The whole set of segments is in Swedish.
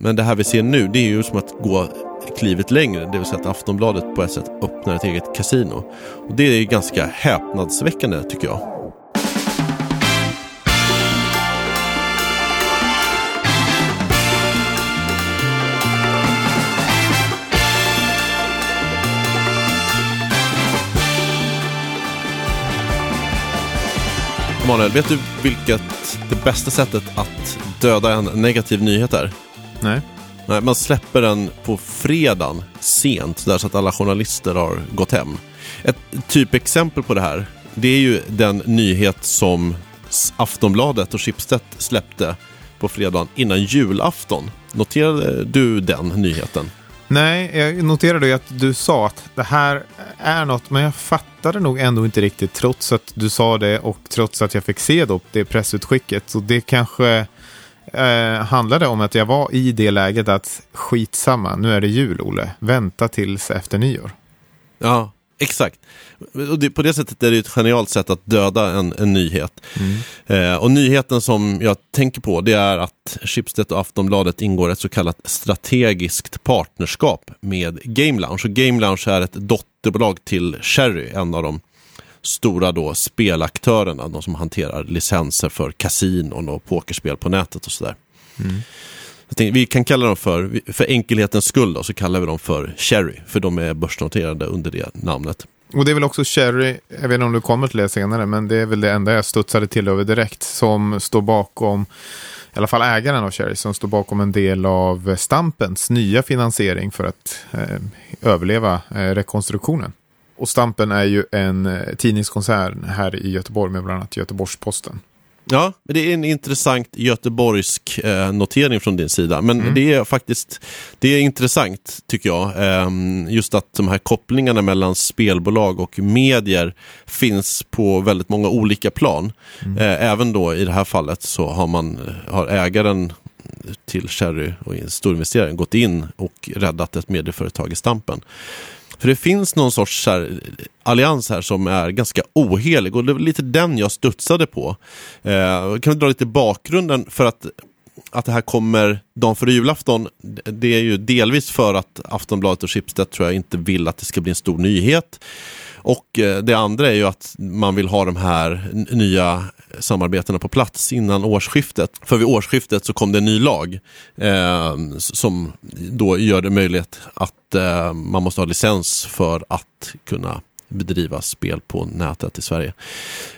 Men det här vi ser nu, det är ju som att gå klivet längre. Det vill säga att Aftonbladet på ett sätt öppnar ett eget kasino. Och det är ganska häpnadsväckande tycker jag. Manuel, vet du vilket det bästa sättet att döda en negativ nyhet är? Nej. Nej, man släpper den på fredagen sent, där så att alla journalister har gått hem. Ett typexempel på det här, det är ju den nyhet som Aftonbladet och Schibsted släppte på fredagen innan julafton. Noterade du den nyheten? Nej, jag noterade ju att du sa att det här är något, men jag fattade nog ändå inte riktigt trots att du sa det och trots att jag fick se då det pressutskicket. Så det kanske eh, handlade om att jag var i det läget att skitsamma, nu är det jul, Olle. Vänta tills efter nyår. Ja, Exakt. Och det, på det sättet är det ett genialt sätt att döda en, en nyhet. Mm. Eh, och nyheten som jag tänker på det är att Schibsted och Aftonbladet ingår ett så kallat strategiskt partnerskap med Game Lounge. Och Game Lounge är ett dotterbolag till Cherry, en av de stora då spelaktörerna, de som hanterar licenser för kasinon och pokerspel på nätet och sådär. Mm. Tänkte, vi kan kalla dem för, för enkelhetens skull då, så kallar vi dem för Cherry, för de är börsnoterade under det namnet. Och det är väl också Cherry, jag vet inte om du kommer till det senare, men det är väl det enda jag studsade till över direkt, som står bakom, i alla fall ägaren av Cherry, som står bakom en del av Stampens nya finansiering för att eh, överleva eh, rekonstruktionen. Och Stampen är ju en eh, tidningskoncern här i Göteborg med bland annat Göteborgs-Posten. Ja, det är en intressant göteborgsk eh, notering från din sida. Men mm. det är faktiskt det är intressant tycker jag. Eh, just att de här kopplingarna mellan spelbolag och medier finns på väldigt många olika plan. Mm. Eh, även då i det här fallet så har, man, har ägaren till Cherry och storinvesteraren gått in och räddat ett medieföretag i stampen. För det finns någon sorts här, eh, allians här som är ganska ohelig och det var lite den jag studsade på. Eh, kan vi dra lite bakgrunden för att att det här kommer dagen före julafton, det är ju delvis för att Aftonbladet och Schibsted tror jag inte vill att det ska bli en stor nyhet. Och eh, det andra är ju att man vill ha de här nya samarbetena på plats innan årsskiftet. För vid årsskiftet så kom det en ny lag eh, som då gör det möjligt att eh, man måste ha licens för att kunna bedriva spel på nätet i Sverige.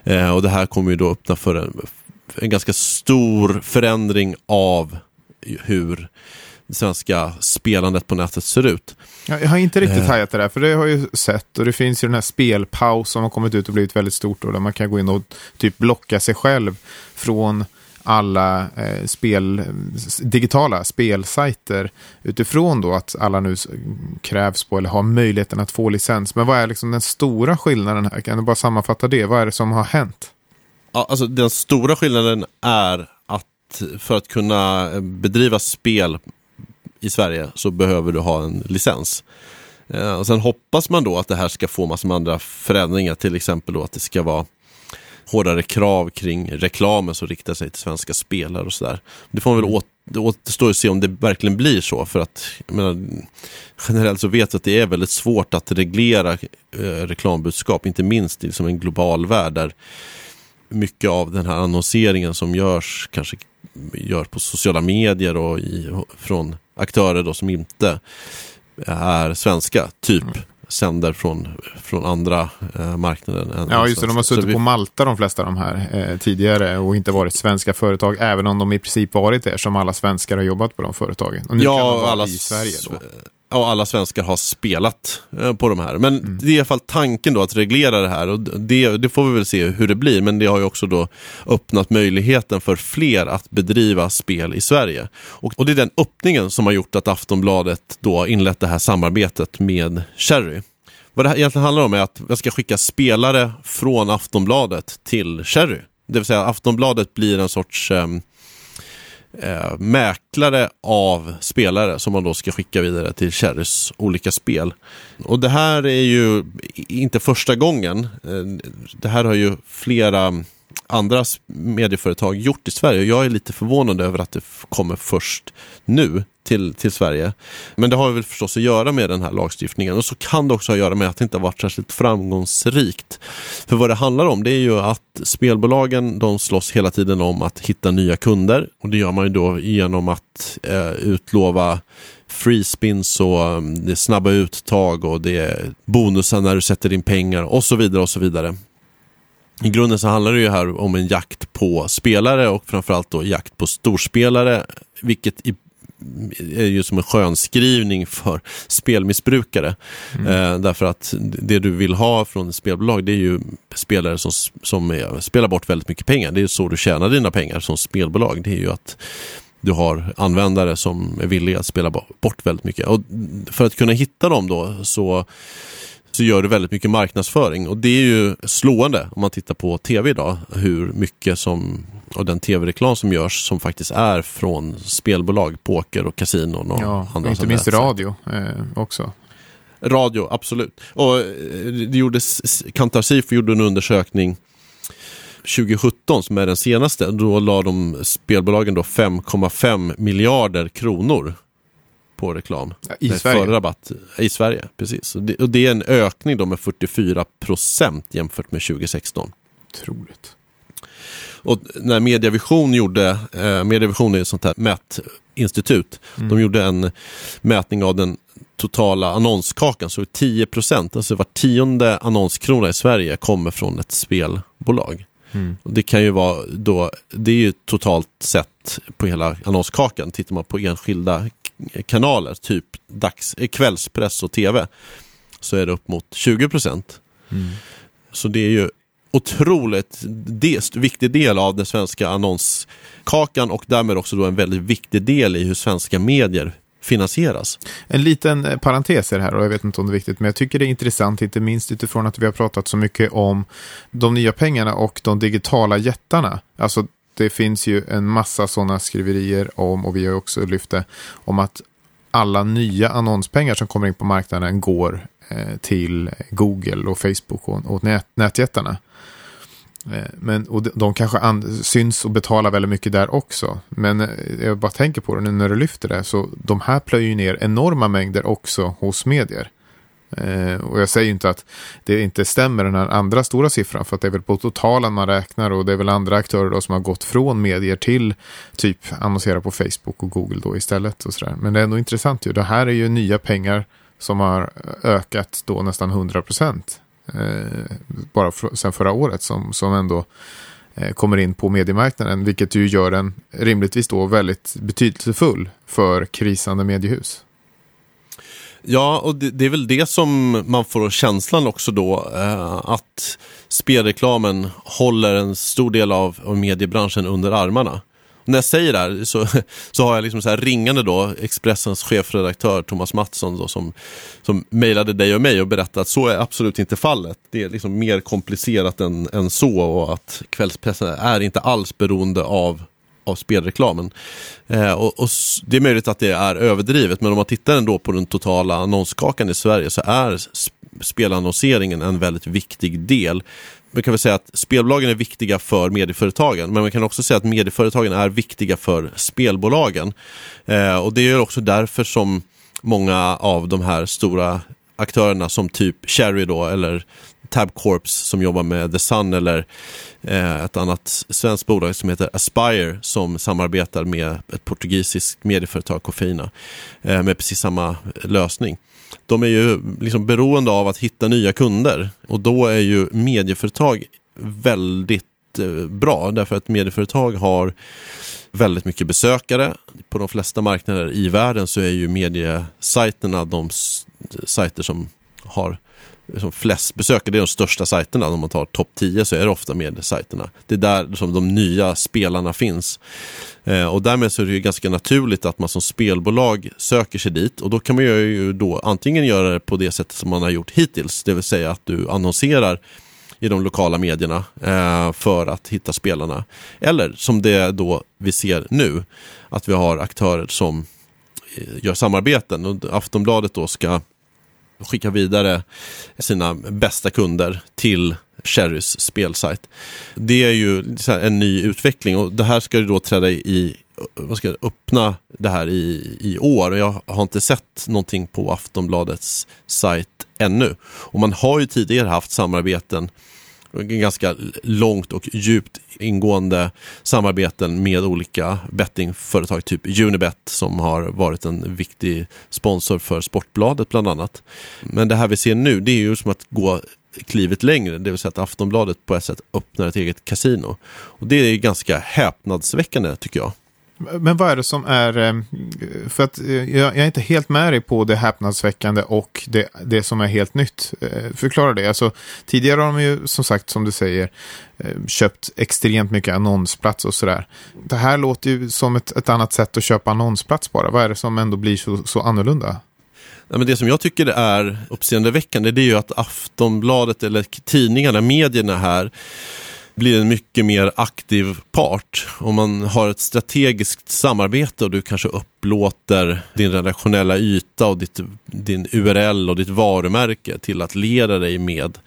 Eh, och det här kommer ju då öppna för en, en ganska stor förändring av hur svenska spelandet på nätet ser ut. Jag har inte riktigt eh. hajat det där, för det har jag ju sett. Och det finns ju den här spelpaus som har kommit ut och blivit väldigt stort. Då, där man kan gå in och typ blocka sig själv från alla eh, spel, digitala spelsajter utifrån då att alla nu krävs på eller har möjligheten att få licens. Men vad är liksom den stora skillnaden här? Kan du bara sammanfatta det? Vad är det som har hänt? Ja, alltså, den stora skillnaden är att för att kunna bedriva spel i Sverige så behöver du ha en licens. Eh, och sen hoppas man då att det här ska få massor med andra förändringar, till exempel då att det ska vara hårdare krav kring reklamen som riktar sig till svenska spelare och sådär. Det får man väl åt, återstår att se om det verkligen blir så, för att menar, generellt så vet vi att det är väldigt svårt att reglera eh, reklambudskap, inte minst i liksom en global värld där mycket av den här annonseringen som görs kanske görs på sociala medier och i, från aktörer då som inte är svenska, typ mm. sänder från, från andra eh, marknader. ja, just det. De har suttit vi... på Malta de flesta av de här eh, tidigare och inte varit svenska företag, även om de i princip varit det, som alla svenskar har jobbat på de företagen. Och nu ja, kan de vara alla i Sverige då ja, alla svenskar har spelat eh, på de här. Men mm. det är i alla fall tanken då att reglera det här och det, det, får vi väl se hur det blir. Men det har ju också då öppnat möjligheten för fler att bedriva spel i Sverige. Och, och det är den öppningen som har gjort att Aftonbladet då inlett det här samarbetet med Cherry. Vad det här egentligen handlar om är att jag ska skicka spelare från Aftonbladet till Cherry. Det vill säga Aftonbladet blir en sorts um, eh, mäklare av spelare som man då ska skicka vidare till Cherrys olika spel. Och det här är ju inte första gången. Eh, det här har ju flera andra medieföretag gjort i Sverige. Jag är lite förvånad över att det kommer först nu till, till Sverige. Men det har väl förstås att göra med den här lagstiftningen och så kan det också ha att göra med att det inte har varit särskilt framgångsrikt. För vad det handlar om det är ju att spelbolagen de slåss hela tiden om att hitta nya kunder och det gör man ju då genom att eh, utlova free spins och mm, det är snabba uttag och det är bonusar när du sätter in pengar och så vidare och så vidare. I grunden så handlar det ju här om en jakt på spelare och framförallt då jakt på storspelare, vilket i är ju som en skönskrivning för spelmissbrukare. Mm. Eh, därför att det du vill ha från spelbolag det är ju spelare som, som är, spelar bort väldigt mycket pengar. Det är så du tjänar dina pengar som spelbolag. Det är ju att du har användare som är villiga att spela bort väldigt mycket. Och för att kunna hitta dem då så så gör du väldigt mycket marknadsföring och det är ju slående om man tittar på tv idag hur mycket som och den tv-reklam som görs som faktiskt är från spelbolag, poker och kasinon och ja, andra Inte minst radio eh, också. Radio, absolut. Och eh, det gjordes, Kantar Sifo gjorde en undersökning 2017 som är den senaste. Då la de spelbolagen 5,5 miljarder kronor på reklam. Ja, I Sverige? Rabatt. I Sverige, precis. Och det, och det är en ökning då med 44 procent jämfört med 2016. Otroligt. Och när Mediavision gjorde, eh, Mediavision är ett sånt här mätinstitut, mm. de gjorde en mätning av den totala annonskakan, så 10 procent, alltså var tionde annonskrona i Sverige kommer från ett spelbolag. Mm. Och det kan ju vara då, det är ju totalt sett på hela annonskakan, tittar man på enskilda kanaler, typ dags, eh, kvällspress och tv, så är det upp mot 20 procent. Mm. Så det är ju otroligt des, viktig del av den svenska annonskakan och därmed också då en väldigt viktig del i hur svenska medier finansieras. En liten eh, parentes är det här och jag vet inte om det är viktigt men jag tycker det är intressant inte minst utifrån att vi har pratat så mycket om de nya pengarna och de digitala jättarna. Alltså det finns ju en massa sådana skriverier om och vi har också lyft det om att alla nya annonspengar som kommer in på marknaden går eh, till Google och Facebook och, och nät, nätjättarna. Eh, men, och de kanske syns och betalar väldigt mycket där också. Men eh, jag bara tänker på det nu när du lyfter det. Så de här plöjer ju ner enorma mängder också hos medier. Eh, och jag säger inte att det inte stämmer den här andra stora siffran. För att det är väl på totalen man räknar. Och det är väl andra aktörer då som har gått från medier till typ annonsera på Facebook och Google då istället. Och sådär. Men det är ändå intressant ju. Det här är ju nya pengar som har eh, ökat då nästan 100 procent Eh, bara för, sen förra året som, som ändå eh, kommer in på mediemarknaden. Vilket ju gör den rimligtvis då väldigt betydelsefull för krisande mediehus. Ja, och det, det, är väl det som man får känslan också då, eh, att spelreklamen håller en stor del av, av mediebranschen under armarna när jag säger det här så, så har jag liksom så här ringande då Expressens chefredaktör Thomas Mattsson då, som, som mejlade dig och mig och berättade att så är absolut inte fallet. Det är liksom mer komplicerat än, än så och att kvällspressen är inte alls beroende av av spelreklamen. Eh, och, och, Det är möjligt att det är överdrivet men om man tittar ändå på den totala annonskakan i Sverige så är spelannonseringen en väldigt viktig del man kan väl säga att spelbolagen är viktiga för medieföretagen, men man kan också säga att medieföretagen är viktiga för spelbolagen. Eh, och det är också därför som många av de här stora aktörerna som typ Cherry då, eller Tab Corps som jobbar med The Sun eller eh, ett annat svenskt bolag som heter Aspire som samarbetar med ett portugisiskt medieföretag, Cofina, eh, med precis samma lösning de är ju liksom beroende av att hitta nya kunder och då är ju medieföretag väldigt eh, bra därför att medieföretag har väldigt mycket besökare. På de flesta marknader i världen så är ju mediesajterna de sajter som har som flest besökare, det är de största sajterna. Om man tar topp 10 så är det ofta mediesajterna. Det är där som de nya spelarna finns. Eh, och därmed så är det ju ganska naturligt att man som spelbolag söker sig dit och då kan man ju då antingen göra det på det sättet som man har gjort hittills, det vill säga att du annonserar i de lokala medierna eh, för att hitta spelarna. Eller som det då vi ser nu, att vi har aktörer som eh, gör samarbeten och Aftonbladet då ska skicka vidare sina bästa kunder till Cherrys spelsajt. Det är ju en ny utveckling och det här ska ju då träda i vad ska jag, öppna det här i, i år. Jag har inte sett någonting på Aftonbladets sajt ännu. Och man har ju tidigare haft samarbeten ganska långt och djupt ingående samarbeten med olika bettingföretag, typ Unibet som har varit en viktig sponsor för Sportbladet bland annat. Men det här vi ser nu, det är ju som att gå klivet längre, det vill säga att Aftonbladet på ett sätt öppnar ett eget kasino. Och det är ganska häpnadsväckande tycker jag. Men vad är det som är, eh, för att eh, jag är inte helt med dig på det häpnadsväckande och det, det som är helt nytt. Eh, förklara det. Alltså, tidigare har de ju som sagt, som du säger, köpt extremt mycket annonsplats och sådär. Det här låter ju som ett, ett annat sätt att köpa annonsplats bara. Vad är det som ändå blir så, så annorlunda? Ja, men det som jag tycker är uppseendeväckande det är ju att Aftonbladet eller tidningarna, medierna här blir en mycket mer aktiv part. Om man har ett strategiskt samarbete och du kanske upplåter din redaktionella yta och ditt, din URL och ditt varumärke till att leda dig med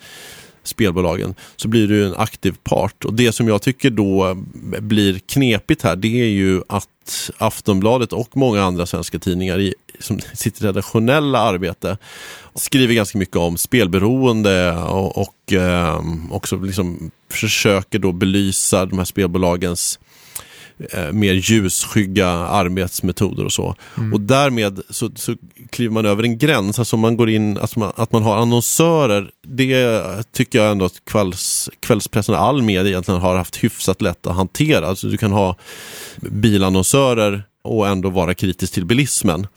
spelbolagen så blir du en aktiv part. Och Det som jag tycker då blir knepigt här det är ju att Aftonbladet och många andra svenska tidningar i som sitt redaktionella arbete skriver ganska mycket om spelberoende och, och eh, också liksom försöker då belysa de här spelbolagens eh, mer ljusskygga arbetsmetoder och så. Mm. Och därmed så, så kliver man över en gräns, alltså man går in, alltså man, att man har annonsörer, det tycker jag ändå att kvälls, kvällspressen och all media egentligen har haft hyfsat lätt att hantera. Alltså du kan ha bilannonsörer och ändå vara kritisk till bilismen.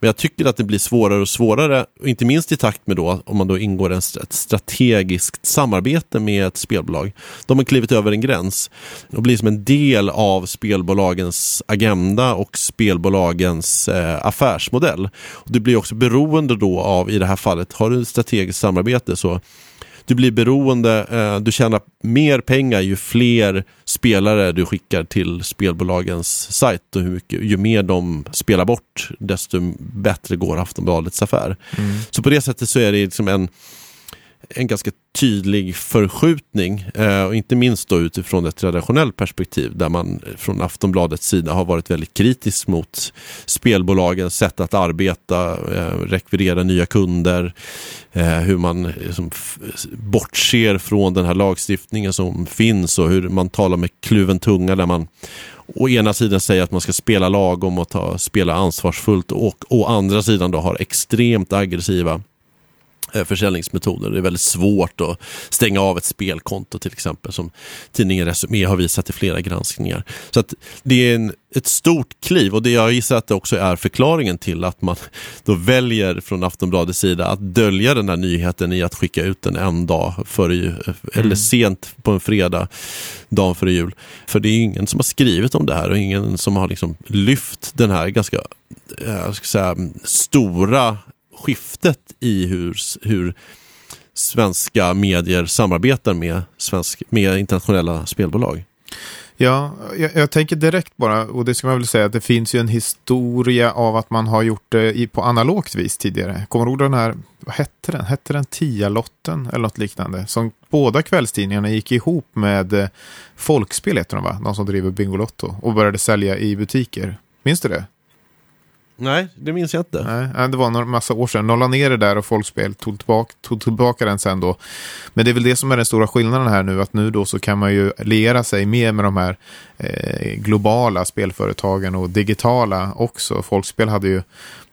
Men jag tycker att det blir svårare och svårare, inte minst i takt med då om man då ingår ett strategiskt samarbete med ett spelbolag. De har klivit över en gräns och blir som en del av spelbolagens agenda och spelbolagens eh, affärsmodell. Och det blir också beroende då av, i det här fallet, har du ett strategiskt samarbete så du blir beroende, eh, du tjänar mer pengar ju fler spelare du skickar till spelbolagens sajt och mycket, ju mer de spelar bort desto bättre går Aftonbladets affär. Mm. Så på det sättet så är det liksom en en ganska tydlig förskjutning, eh, och inte minst då utifrån ett traditionellt perspektiv där man från Aftonbladets sida har varit väldigt kritisk mot spelbolagens sätt att arbeta, eh, rekvirera nya kunder, eh, hur man liksom, bortser från den här lagstiftningen som finns och hur man talar med kluven tunga där man å ena sidan säger att man ska spela lagom och ta, spela ansvarsfullt och å andra sidan då har extremt aggressiva försäljningsmetoder. Det är väldigt svårt att stänga av ett spelkonto till exempel som tidningen Resumé har visat i flera granskningar. Så att det är en, ett stort kliv och det jag gissar att det också är förklaringen till att man då väljer från Aftonbladets sida att dölja den här nyheten i att skicka ut den en dag före jul, eller mm. sent på en fredag, dagen före jul. För det är ingen som har skrivit om det här och ingen som har liksom lyft den här ganska eh, jag ska säga, stora skiftet i hur, hur svenska medier samarbetar med, svensk, med internationella spelbolag. Ja, jag, jag, tänker direkt bara, och det ska man väl säga, att det finns ju en historia av att man har gjort det i, på analogt vis tidigare. Kommer du ihåg den här, vad hette den? Hette den Tia-lotten eller något liknande? Som båda kvällstidningarna gick ihop med eh, Folkspel, heter de va? De som driver Bingolotto och började sälja i butiker. Minns du det? Nej, det minns jag inte. Nej, det var en massa år sedan. De la ner det där och Folkspel tog tillbaka, tog tillbaka den sen då. Men det är väl det som är den stora skillnaden här nu, att nu då så kan man ju liera sig mer med de här eh, globala spelföretagen och digitala också. Folkspel hade ju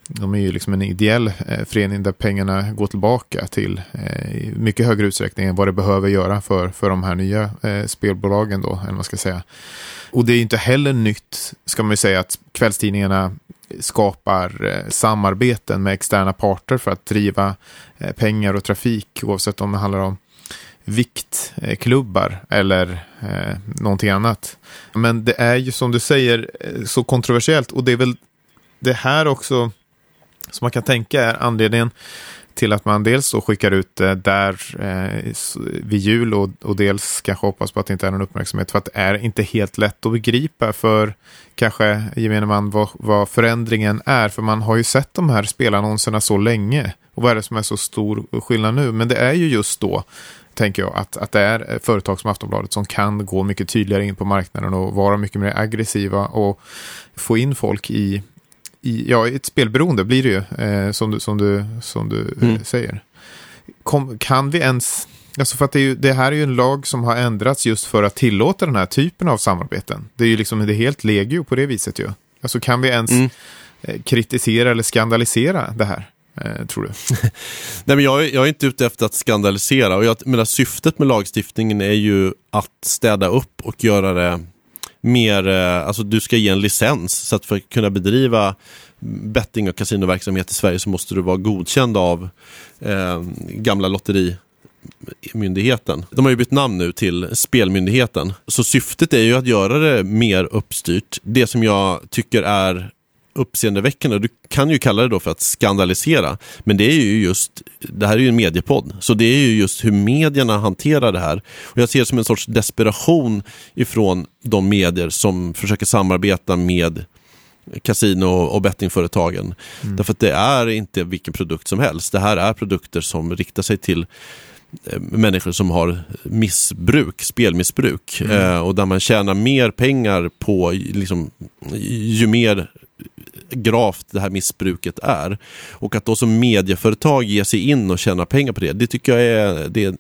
de är ju liksom en ideell eh, förening där pengarna går tillbaka till eh, i mycket högre utsträckning än vad det behöver göra för, för de här nya eh, spelbolagen då, eller vad ska säga. Och det är inte heller nytt, ska man ju säga, att kvällstidningarna skapar eh, samarbeten med externa parter för att driva eh, pengar och trafik oavsett om det handlar om viktklubbar eller eh, någonting annat. Men det är ju som du säger eh, så kontroversiellt och det är väl det här också som man kan tänka är anledningen till att man dels då skickar ut det där eh, vid jul och, och dels kanske hoppas på att det inte är någon uppmärksamhet för att det är inte helt lätt att begripa för kanske gemene man vad, vad förändringen är. För man har ju sett de här spelannonserna så länge. Och vad är det som är så stor skillnad nu? Men det är ju just då tänker jag, att, att det är eh, företag som Aftonbladet som kan gå mycket tydligare in på marknaden och vara mycket mer aggressiva och få in folk i, i ja, ett spelberoende blir det ju, eh, som du, som du, som du eh, mm. säger. Kom, kan vi ens, alltså för att det, ju, det, här är ju en lag som har ändrats just för att tillåta den här typen av samarbeten. Det är ju liksom det helt legio på det viset ju. Alltså kan vi ens mm. Eh, kritisera eller skandalisera det här? Eh, tror du? Nej, men jag, jag, är inte ute efter att skandalisera och jag menar, syftet med lagstiftningen är ju att städa upp och göra det mer, eh, alltså du ska ge en licens så att för att kunna bedriva betting och kasinoverksamhet i Sverige så måste du vara godkänd av eh, gamla lotterimyndigheten. De har ju bytt namn nu till Spelmyndigheten. Så syftet är ju att göra det mer uppstyrt. Det som jag tycker är uppseendeväckande. Du kan ju kalla det då för att skandalisera. Men det är ju just, det här är ju en mediepodd. Så det är ju just hur medierna hanterar det här. Och jag ser det som en sorts desperation ifrån de medier som försöker samarbeta med kasino och bettingföretagen. Mm. Därför att det är inte vilken produkt som helst. Det här är produkter som riktar sig till eh, människor som har missbruk, spelmissbruk mm. eh, och där man tjänar mer pengar på liksom, ju mer gravt det här missbruket är. Och att då som medieföretag ge sig in och tjäna pengar på det, det tycker jag är, det är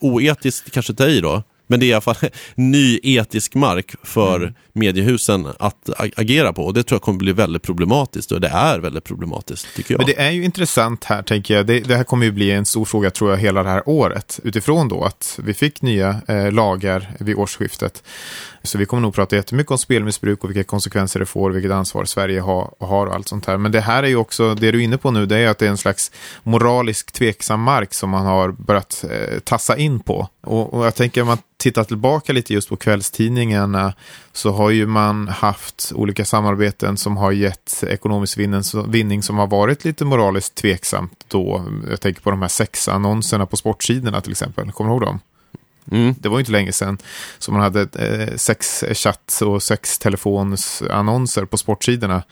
oetiskt kanske att ta i då. Men det är i alla fall ny etisk mark för mm. mediehusen att agera på. Och det tror jag kommer bli väldigt problematiskt. Och det är väldigt problematiskt, tycker jag. Men det är ju intressant här, tänker jag. Det, det här kommer ju bli en stor fråga, tror jag, hela det här året. Utifrån då att vi fick nya eh, lagar vid årsskiftet. Så vi kommer nog prata jättemycket om spelmissbruk och vilka konsekvenser det får, vilket ansvar Sverige har, har och allt sånt här. Men det här är ju också, det du är inne på nu, det är att det är en slags moralisk tveksam mark som man har börjat eh, tassa in på. Och, och jag tänker om man tittar tillbaka lite just på kvällstidningarna så har ju man haft olika samarbeten som har gett ekonomisk vinning som har varit lite moraliskt tveksamt då. Jag tänker på de här sexannonserna på sportsidorna till exempel. Kommer du ihåg dem? Mm. Det var inte länge sedan som man hade eh, sex chatt och sex telefonsannonser på sportsidorna.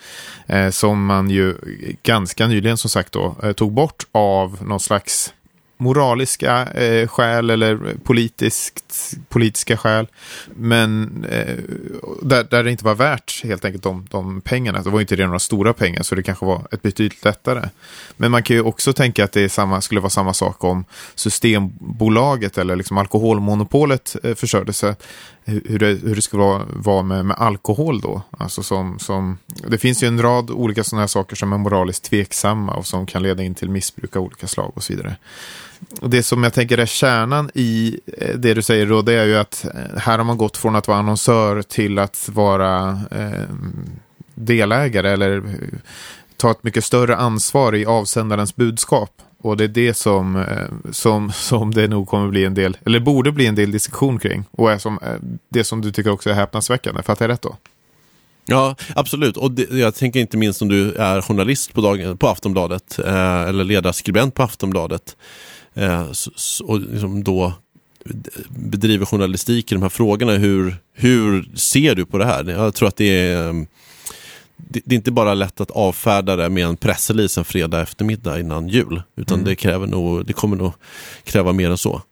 Eh, som man ju ganska nyligen som sagt då eh, tog bort av någon slags moraliska eh, skäl eller politiskt, politiska skäl. Men eh, där, där det inte var värt helt enkelt de, de pengarna. Det var inte det några stora pengar så det kanske var ett betydligt lättare. Men man kan ju också tänka att det är samma, skulle vara samma sak om Systembolaget eller liksom alkoholmonopolet eh, försörjde sig. Hur det, hur det skulle vara, vara med, med alkohol då. Alltså som, som, det finns ju en rad olika sådana här saker som är moraliskt tveksamma och som kan leda in till missbruk av olika slag och så vidare. Det som jag tänker är kärnan i eh, det du säger då, det är ju att eh, här har man gått från att vara annonsör till att vara eh, delägare eller eh, ta ett mycket större ansvar i avsändarens budskap. Och det är det som, som, som det nog kommer bli en del, eller borde bli en del diskussion kring. Och är som, det som du tycker också är häpnadsväckande. Fattar jag rätt då? Ja, absolut. Och det, jag tänker inte minst om du är journalist på, dagen, på Aftonbladet eh, eller ledarskribent på Aftonbladet och liksom då bedriver journalistik i de här frågorna. Hur, hur ser du på det här? Jag tror att det är eh, det, det är inte bara lätt att avfärda det med en pressrelease en fredag eftermiddag innan jul. Utan mm. det, kräver nog, det kommer nog kräva mer än så.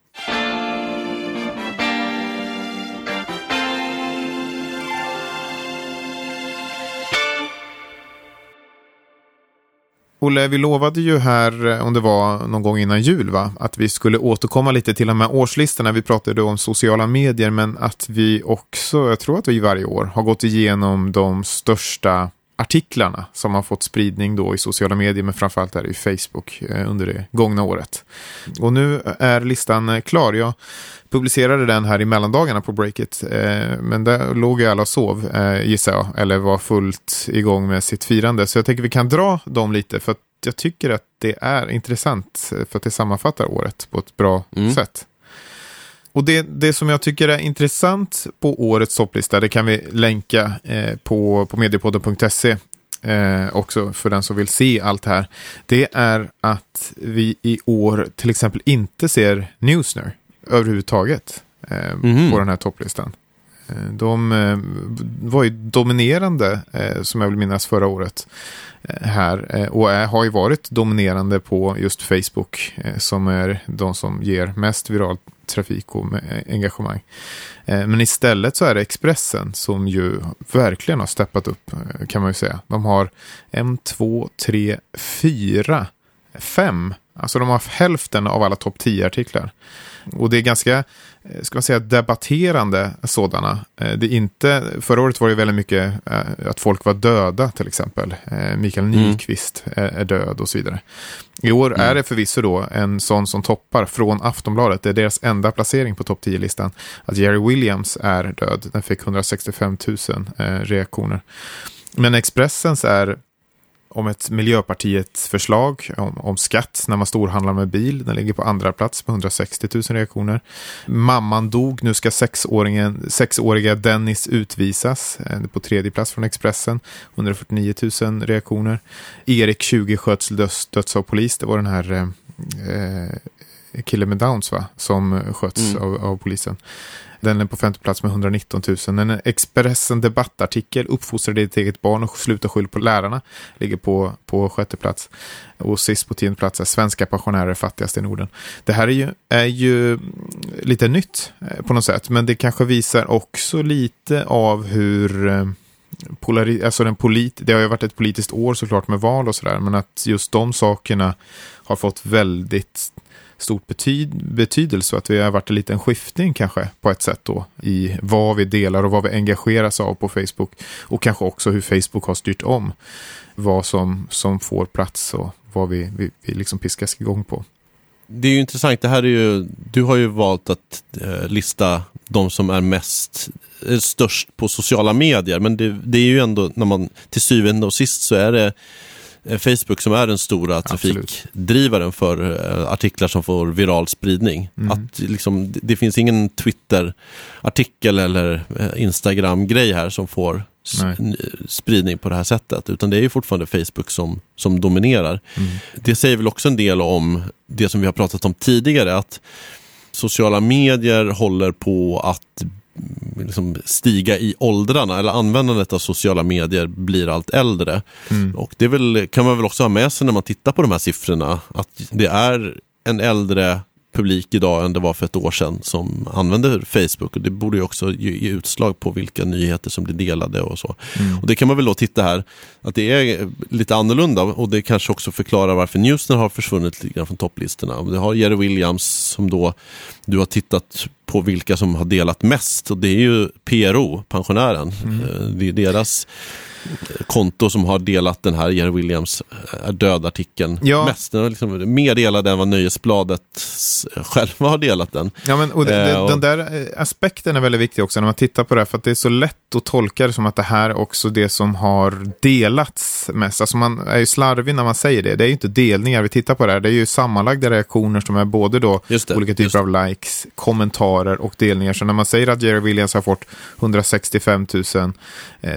Olle, vi lovade ju här, eh, om det var någon gång innan jul, va? att vi skulle återkomma lite till de här årslistorna. Vi pratade om sociala medier, men att vi också, jag tror att vi varje år, har gått igenom de största artiklarna som har fått spridning då i sociala medier, men framförallt är det i Facebook eh, under det gångna året. Och nu är listan eh, klar. Jag publicerade den här i mellandagarna på Breakit, eh, men där låg ju alla och sov, gissar jag, eller var fullt igång med sitt firande. Så jag tänker vi kan dra dem lite, för att jag tycker att det är intressant, för att det sammanfattar året på ett bra mm. sätt. Och det, det som jag tycker är intressant på årets topplista, det kan vi länka eh, på, på mediepodden.se. eh, också för den som vill se allt det här. Det är att vi i år till exempel inte ser Newsner överhuvudtaget eh, mm. på den här topplistan. Eh, de eh, var ju dominerande, eh, som jag vill minnas, förra året här och är, har ju varit dominerande på just Facebook som är de som ger mest viral trafik och engagemang. Eh, men istället så är det Expressen som ju verkligen har steppat upp eh, kan man ju säga. De har en, två, tre, fyra, fem, alltså de har hälften av alla topp 10-artiklar. Och det är ganska Eh, ska man säga, debatterande sådana. Eh, det är inte, förra året var det väldigt mycket eh, att folk var döda till exempel. Mikael mm. Nyqvist mm. är död och så vidare. I år mm. är det förvisso då en sån som toppar från Aftonbladet. Det är deras enda placering på topp 10-listan. Att Jerry Williams är död. Den fick 165 000 reaktioner. Men Expressens är om ett Miljöpartiets förslag om, om, skatt när man storhandlar med bil. Den ligger på andra plats med 160 000 reaktioner. Mamman dog, nu ska sexåringen, sexåriga Dennis utvisas. Eh, på tredje plats från Expressen, 149 000 reaktioner. Erik 20 sköts döds, döds av polis, det var den här eh, eh killen med Downs va? som sköts mm. av, av polisen. Den är på femte plats med 119 000. En Expressen debattartikel, Uppfostra ditt eget barn och sluta skylla på lärarna, ligger på, på sjätte plats. Och sist på tionde plats är svenska pensionärer fattigast i Norden. Det här är ju, är ju lite nytt eh, på något sätt, men det kanske visar också lite av hur eh, polari alltså den polit det har ju varit ett politiskt år såklart med val och sådär, men att just de sakerna har fått väldigt stort betyd betydelse och att vi har varit en liten skiftning kanske på ett sätt då i vad vi delar och vad vi engageras av på Facebook och kanske också hur Facebook har styrt om vad som, som får plats och vad vi, vi, vi liksom piskas igång på. Det är ju intressant, det här är ju, du har ju valt att eh, lista de som är mest eh, störst på sociala medier, men det, det, är ju ändå, när man till syvende och sist så är det Facebook som är den stora trafikdrivaren för eh, artiklar som får viral spridning. Mm. Att liksom, det finns ingen Twitter-artikel eller eh, Instagram-grej här som får Nej. spridning på det här sättet, utan det är ju fortfarande Facebook som, som dominerar. Mm. Det säger väl också en del om det som vi har pratat om tidigare, att sociala medier håller på att liksom stiga i åldrarna, eller användandet av sociala medier blir allt äldre. Mm. Och det väl, kan man väl också ha med sig när man tittar på de här siffrorna, att det är en äldre publik idag än det var för ett år sedan som använder Facebook. Och Det borde ju också ge, utslag på vilka nyheter som blir delade och så. Mm. Och Det kan man väl då titta här, att det är lite annorlunda och det kanske också förklarar varför Newsner har försvunnit lite grann från topplistorna. Det har Jerry Williams som då, du har tittat på vilka som har delat mest och det är ju PRO, pensionären. Mm. Eh, det är deras konto som har delat den här Jerry Williams eh, dödartikeln ja. mest. Den är liksom mer delad än vad Nöjesbladet själva har delat den. Ja, men, och, det, eh, och den där eh, aspekten är väldigt viktig också när man tittar på det här, för att det är så lätt att tolka det som att det här är också det som har delats mest. Alltså man är ju slarvig när man säger det. Det är ju inte delningar vi tittar på det här, det är ju sammanlagda reaktioner som är både då det, olika typer av likes, kommentarer och delningar. Så när man säger att Jerry Williams har fått 165 000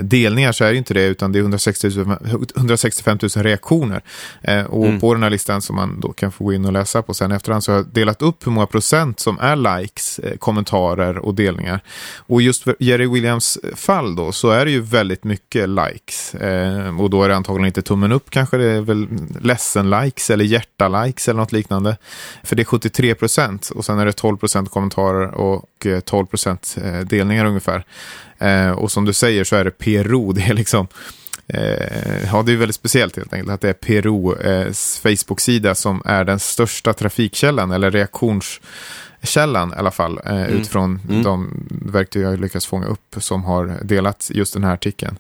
delningar så är det inte det, utan det är 160 000, 165 000 reaktioner. Eh, och mm. på den här listan som man då kan få gå in och läsa på sen efterhand så har jag delat upp hur många procent som är likes, eh, kommentarer och delningar. Och just för Jerry Williams fall då så är det ju väldigt mycket likes. Eh, och då är det antagligen inte tummen upp kanske, det är väl ledsen-likes eller hjärta-likes eller något liknande. För det är 73 procent och sen är det 12 procent kommentarer och 12 eh, procent eh, delningar ungefär. Eh, och som du säger så är det PRO, det är liksom eh, ja, det är väldigt speciellt helt enkelt att det är PROs eh, Facebook-sida som är den största trafikkällan eller reaktionskällan i alla fall eh, mm. utifrån mm. de verktyg jag lyckats fånga upp som har delat just den här artikeln.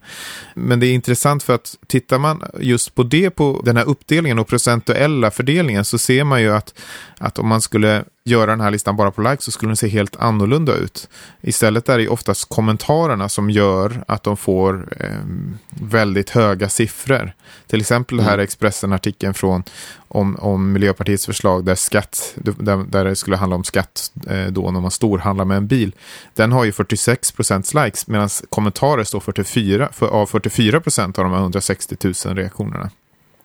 Men det är intressant för att tittar man just på det, på den här uppdelningen och procentuella fördelningen så ser man ju att, att om man skulle göra den här listan bara på likes så skulle den se helt annorlunda ut. Istället är det oftast kommentarerna som gör att de får eh, väldigt höga siffror. Till exempel mm. det här. Expressen-artikeln från om, om Miljöpartiets förslag där, skatt, där, där det skulle handla om skatt eh, då när man storhandlar med en bil. Den har ju 46 procents likes medan kommentarer står 44, för, av 44 procent av de här 160 000 reaktionerna.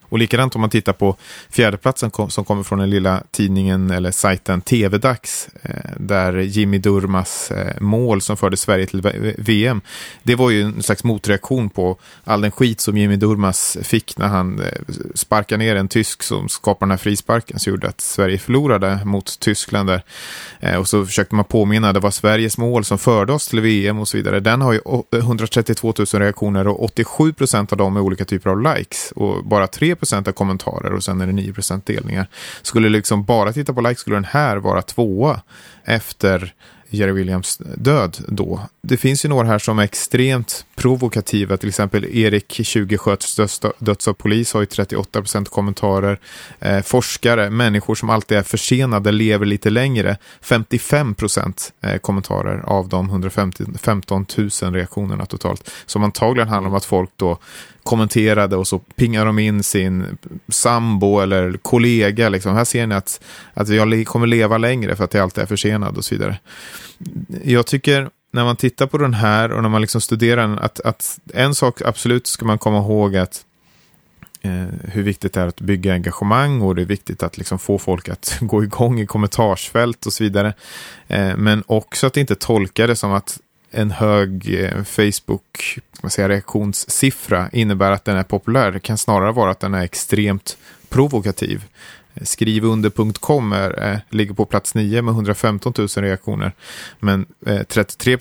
Och likadant om man tittar på fjärdeplatsen som kommer från den lilla tidningen eller sajten TV-dags. Eh, där Jimmy Durmas eh, mål som förde Sverige till VM. Det var ju en slags motreaktion på all den skit som Jimmy Durmas fick när han eh, sparkade ner en tysk som skapade den här frisparken. Som gjorde att Sverige förlorade mot Tyskland där. Eh, och så försökte man påminna, det var Sveriges mål som förde oss till VM och så vidare. Den har ju 132 000 reaktioner och 87 procent av dem är olika typer av likes. Och bara 3 procent av kommentarer och sen är det 9 procent delningar. Skulle liksom bara titta på likes skulle den här vara tvåa efter Jerry Williams död då. Det finns ju några här som är extremt provokativa, till exempel Erik 20 sköts döds av polis har ju 38 procent kommentarer. Eh, forskare, människor som alltid är försenade, lever lite längre, 55 procent eh, kommentarer av de 115 000 reaktionerna totalt. Som antagligen handlar om att folk då kommenterade och så pingar de in sin sambo eller kollega. Liksom. Här ser ni att, att jag kommer leva längre för att jag alltid är försenad och så vidare. Jag tycker när man tittar på den här och när man liksom studerar den, att, att en sak absolut ska man komma ihåg att eh, hur viktigt det är att bygga engagemang och det är viktigt att liksom få folk att gå igång i kommentarsfält och så vidare. Eh, men också att inte tolka det som att en hög eh, Facebook man säga, reaktionssiffra innebär att den är populär. Det kan snarare vara att den är extremt provokativ. Skrivunder.com är, eh, ligger på plats 9 med 115 000 reaktioner. Men eh, 33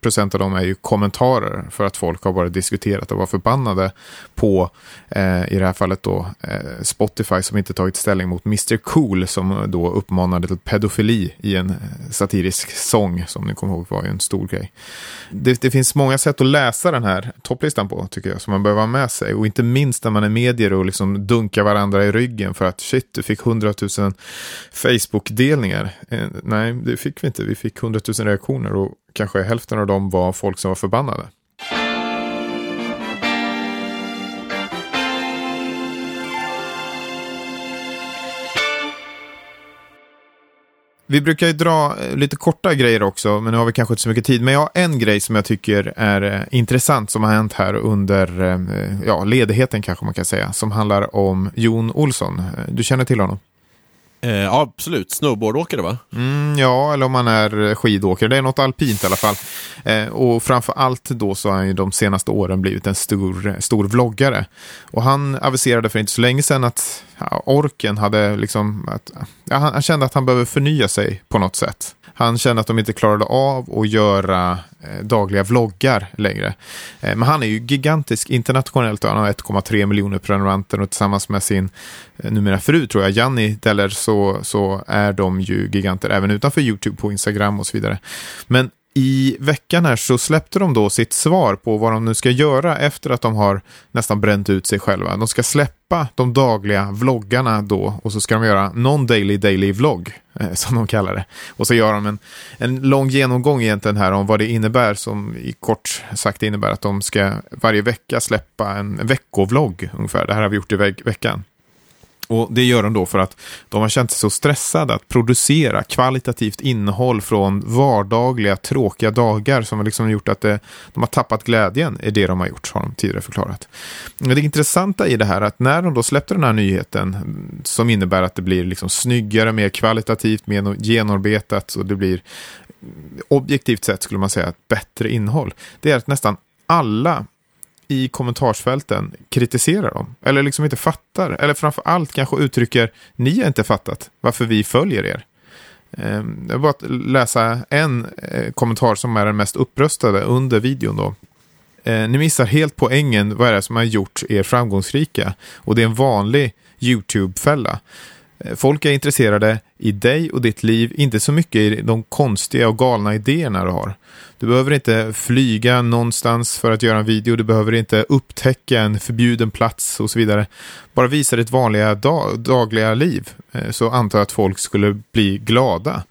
procent av dem är ju kommentarer för att folk har bara diskuterat och var förbannade på, eh, i det här fallet då, eh, Spotify som inte tagit ställning mot Mr Cool som eh, då uppmanade till pedofili i en eh, satirisk sång som ni kommer ihåg var ju en stor grej. Det, det finns många sätt att läsa den här topplistan på tycker jag som man behöver ha med sig och inte minst när man är medier och liksom dunkar varandra i ryggen för att shit shit, du fick 100 000 Facebook-delningar. Eh, nej, det fick vi inte. Vi fick 100 000 reaktioner och kanske hälften av dem var folk som var förbannade. Vi brukar ju dra eh, lite korta grejer också, men nu har vi kanske inte så mycket tid. Men jag har en grej som jag tycker är eh, intressant som har hänt här under eh, ja, ledigheten kanske man kan säga. Som handlar om Jon Olsson. Du känner till honom? Eh, absolut, snowboardåkare va? Mm, ja, eller om man är skidåkare. Det är något alpint i alla fall. Eh, och framför allt då så har han ju de senaste åren blivit en stor, stor vloggare. Och han aviserade för inte så länge sedan att ja, orken hade liksom... Att, ja, han, han kände att han behöver förnya sig på något sätt. Han kände att de inte klarade av att göra eh, dagliga vloggar längre. Eh, men han är ju gigantisk internationellt. Han har 1,3 miljoner prenumeranter och tillsammans med sin eh, numera fru, tror jag, Janni Deller, så, så är de ju giganter även utanför YouTube, på Instagram och så vidare. Men i veckan här så släppte de då sitt svar på vad de nu ska göra efter att de har nästan bränt ut sig själva. De ska släppa de dagliga vloggarna då och så ska de göra någon daily daily vlogg eh, som de kallar det. Och så gör de en, en lång genomgång egentligen här om vad det innebär som i kort sagt innebär att de ska varje vecka släppa en veckovlogg ungefär. Det här har vi gjort i ve veckan. Och Det gör de då för att de har känt sig så stressade att producera kvalitativt innehåll från vardagliga tråkiga dagar som har liksom gjort att det, de har tappat glädjen i det de har gjort, har de tidigare förklarat. Men det intressanta i det här är att när de då släppte den här nyheten som innebär att det blir liksom snyggare, mer kvalitativt, mer genomarbetat och det blir objektivt sett skulle man säga ett bättre innehåll. Det är att nästan alla i kommentarsfälten kritiserar dem. Eller liksom inte fattar. Eller framför allt kanske uttrycker ni har inte fattat varför vi följer er. Ehm, det jag vill bara läsa en eh, kommentar som är den mest uppröstade under videon då. Ehm, ni missar helt poängen vad är det som har gjort er framgångsrika. Och det är en vanlig YouTube-fälla. Ehm, folk är intresserade i dig och ditt liv, inte så mycket i de konstiga och galna idéerna du har. Du behöver inte flyga någonstans för att göra en video, du behöver inte upptäcka en förbjuden plats och så vidare. Bara visa ditt vanliga dag, dagliga liv, eh, så antar jag att folk skulle bli glada.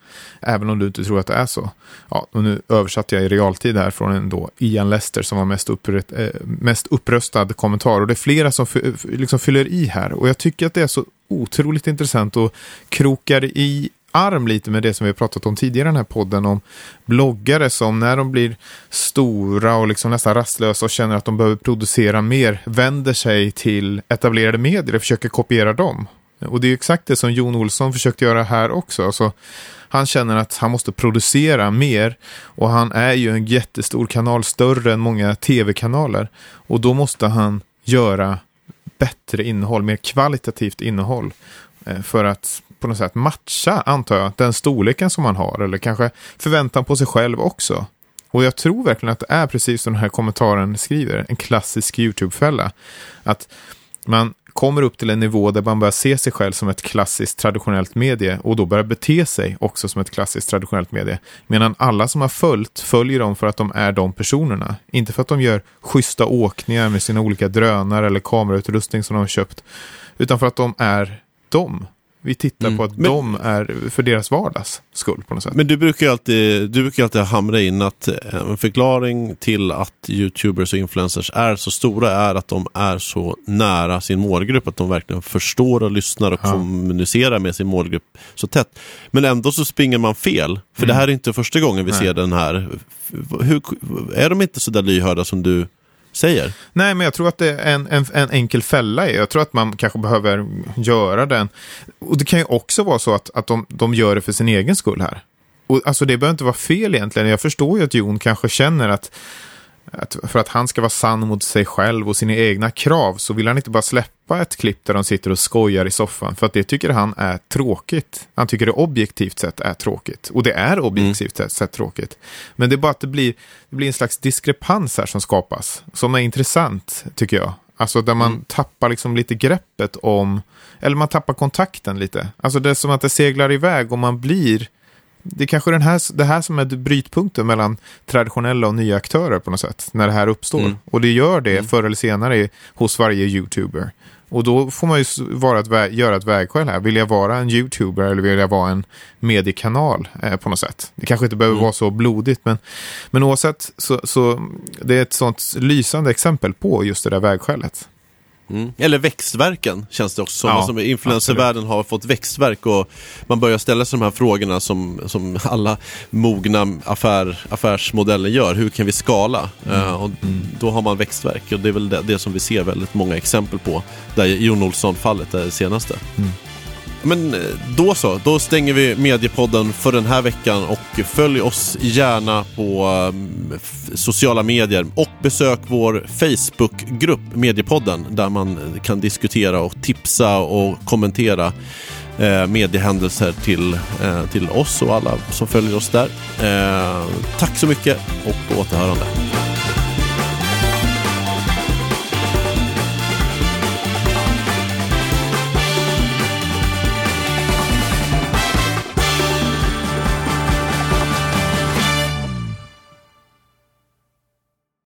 Även om du inte tror att det är så. Ja, och nu översatte jag i realtid här från en då Ian Lester som var mest, upprätt, eh, mest uppröstad kommentar. Och det är flera som liksom fyller i här. Och jag tycker att det är så otroligt intressant och krokar i i arm lite med det som vi har pratat om tidigare i den här podden om bloggare som när de blir stora och liksom nästan rastlösa och känner att de behöver producera mer vänder sig till etablerade medier och försöker kopiera dem. Och det är exakt det som Jon Olsson försökte göra här också. Alltså, han känner att han måste producera mer och han är ju en jättestor kanal, större än många tv-kanaler. Och då måste han göra bättre innehåll, mer kvalitativt innehåll. Eh, för att på något sätt matcha, antar jag, den storleken som man har. Eller kanske förväntan på sig själv också. Och jag tror verkligen att det är precis som den här kommentaren skriver, en klassisk YouTube-fälla. Att man kommer upp till en nivå där man börjar se sig själv som ett klassiskt traditionellt medie och då börjar bete sig också som ett klassiskt traditionellt medie. Medan alla som har följt följer dem för att de är de personerna. Inte för att de gör schyssta åkningar med sina olika drönare eller kamerautrustning som de har köpt. Utan för att de är dem. Vi tittar mm. på att men, de är för deras vardags skull på något sätt. Men du brukar ju alltid, du brukar alltid hamra in att eh, en förklaring till att YouTubers och influencers är så stora är att de är så nära sin målgrupp. Att de verkligen förstår och lyssnar och ja. kommunicerar med sin målgrupp så tätt. Men ändå så springer man fel. För mm. det här är inte första gången vi Nej. ser den här. Hur, är de inte så där lyhörda som du säger. Nej, men jag tror att det är en, en, en enkel fälla. Jag tror att man kanske behöver göra den. Och det kan ju också vara så att, att de, de gör det för sin egen skull här. Och, alltså det behöver inte vara fel egentligen. Jag förstår ju att Jon kanske känner att att för att han ska vara sann mot sig själv och sina egna krav så vill han inte bara släppa ett klipp där de sitter och skojar i soffan. För att det tycker han är tråkigt. Han tycker det objektivt sett är tråkigt. Och det är objektivt mm. sett tråkigt. Men det är bara att det blir, det blir en slags diskrepans här som skapas. Som är intressant, tycker jag. Alltså där man mm. tappar liksom lite greppet om, eller man tappar kontakten lite. Alltså det är som att det seglar iväg och man blir det är kanske den här, det här som är brytpunkten mellan traditionella och nya aktörer på något sätt. När det här uppstår. Mm. Och det gör det mm. förr eller senare hos varje YouTuber. Och då får man ju vara ett, göra ett vägskäl här. Vill jag vara en YouTuber eller vill jag vara en mediekanal eh, på något sätt? Det kanske inte behöver mm. vara så blodigt, men, men oavsett så, så det är ett sånt lysande exempel på just det där vägskälet. Mm. Eller växtverken känns det också som. Ja, alltså, influencervärlden har fått växtverk och man börjar ställa sig de här frågorna som, som alla mogna affär, affärsmodeller gör. Hur kan vi skala? Mm. Uh, och mm. Då har man växtverk och det är väl det, det, som vi ser väldigt många exempel på. Där Jon Olsson-fallet är det senaste. Mm. Men eh, då så, då stänger vi Mediepodden för den här veckan och följ oss gärna på um, sociala medier och besök vår Facebookgrupp Mediepodden där man eh, kan diskutera och tipsa och kommentera eh, mediehändelser till, eh, till oss och alla som följer oss där. Eh, tack så mycket och på återhörande.